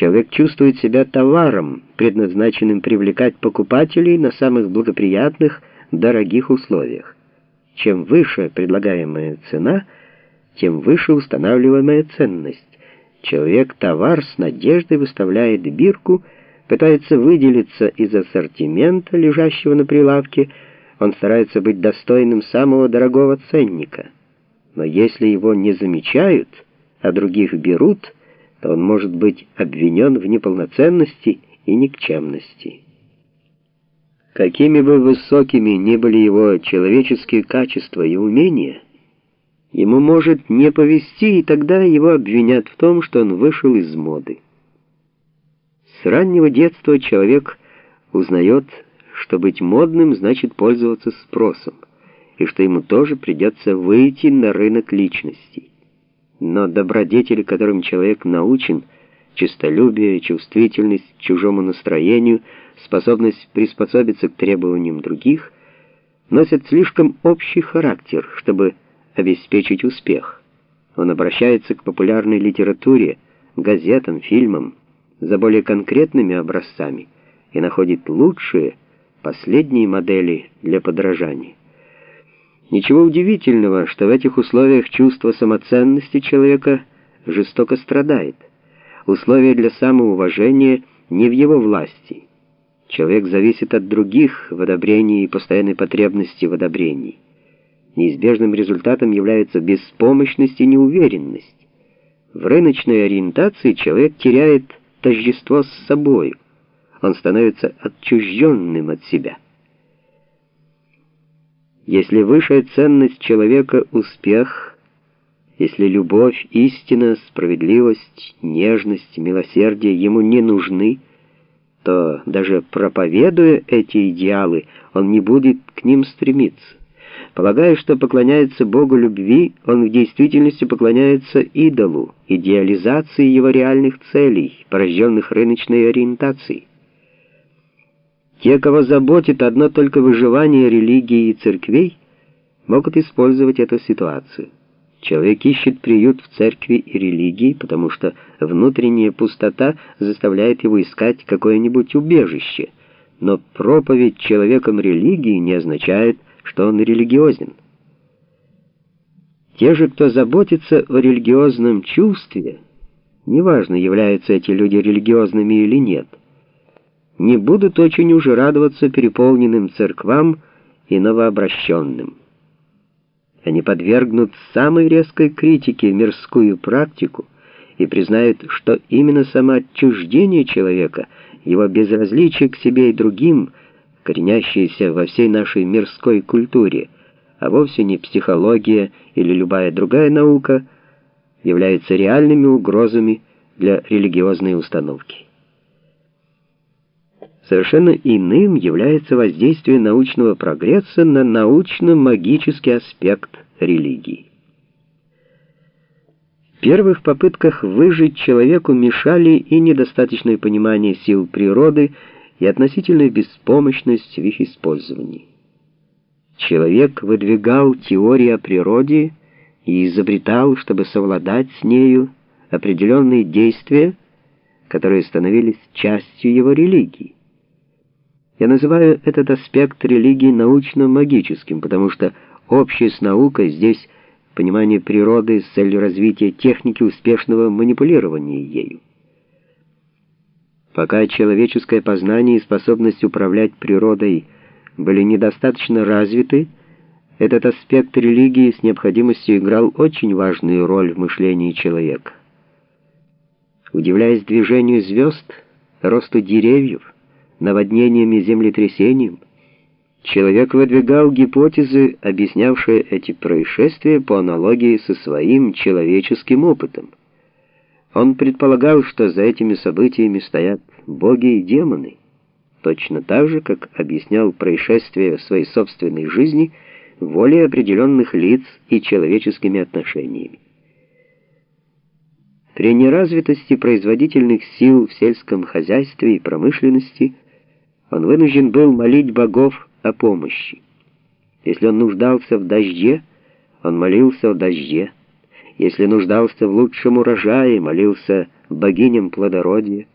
Человек чувствует себя товаром, предназначенным привлекать покупателей на самых благоприятных, дорогих условиях. Чем выше предлагаемая цена, тем выше устанавливаемая ценность. Человек товар с надеждой выставляет бирку, пытается выделиться из ассортимента, лежащего на прилавке, он старается быть достойным самого дорогого ценника. Но если его не замечают, а других берут, то он может быть обвинен в неполноценности и никчемности. Какими бы высокими ни были его человеческие качества и умения, ему может не повести, и тогда его обвинят в том, что он вышел из моды. С раннего детства человек узнает, что быть модным значит пользоваться спросом, и что ему тоже придется выйти на рынок личностей. Но добродетели, которым человек научен, честолюбие, чувствительность к чужому настроению, способность приспособиться к требованиям других, носят слишком общий характер, чтобы обеспечить успех. Он обращается к популярной литературе, газетам, фильмам за более конкретными образцами и находит лучшие, последние модели для подражания. Ничего удивительного, что в этих условиях чувство самоценности человека жестоко страдает. Условия для самоуважения не в его власти. Человек зависит от других в одобрении и постоянной потребности в одобрении. Неизбежным результатом является беспомощность и неуверенность. В рыночной ориентации человек теряет тождество с собой. Он становится отчужденным от себя. Если высшая ценность человека — успех, если любовь, истина, справедливость, нежность, милосердие ему не нужны, то даже проповедуя эти идеалы, он не будет к ним стремиться. Полагая, что поклоняется Богу любви, он в действительности поклоняется идолу, идеализации его реальных целей, порожденных рыночной ориентацией. Те, кого заботит одно только выживание религии и церквей, могут использовать эту ситуацию. Человек ищет приют в церкви и религии, потому что внутренняя пустота заставляет его искать какое-нибудь убежище. Но проповедь человеком религии не означает, что он религиозен. Те же, кто заботится о религиозном чувстве, неважно, являются эти люди религиозными или нет, не будут очень уже радоваться переполненным церквам и новообращенным. Они подвергнут самой резкой критике мирскую практику и признают, что именно самоотчуждение человека, его безразличие к себе и другим, коренящееся во всей нашей мирской культуре, а вовсе не психология или любая другая наука, являются реальными угрозами для религиозной установки. Совершенно иным является воздействие научного прогресса на научно-магический аспект религии. В первых попытках выжить человеку мешали и недостаточное понимание сил природы, и относительная беспомощность в их использовании. Человек выдвигал теории о природе и изобретал, чтобы совладать с нею, определенные действия, которые становились частью его религии. Я называю этот аспект религии научно-магическим, потому что общее с наукой здесь понимание природы с целью развития техники успешного манипулирования ею. Пока человеческое познание и способность управлять природой были недостаточно развиты, этот аспект религии с необходимостью играл очень важную роль в мышлении человека. Удивляясь движению звезд, росту деревьев, наводнением и землетрясением, человек выдвигал гипотезы, объяснявшие эти происшествия по аналогии со своим человеческим опытом. Он предполагал, что за этими событиями стоят боги и демоны, точно так же, как объяснял происшествия в своей собственной жизни волей определенных лиц и человеческими отношениями. При неразвитости производительных сил в сельском хозяйстве и промышленности он вынужден был молить богов о помощи. Если он нуждался в дожде, он молился о дожде. Если нуждался в лучшем урожае, молился богиням плодородия,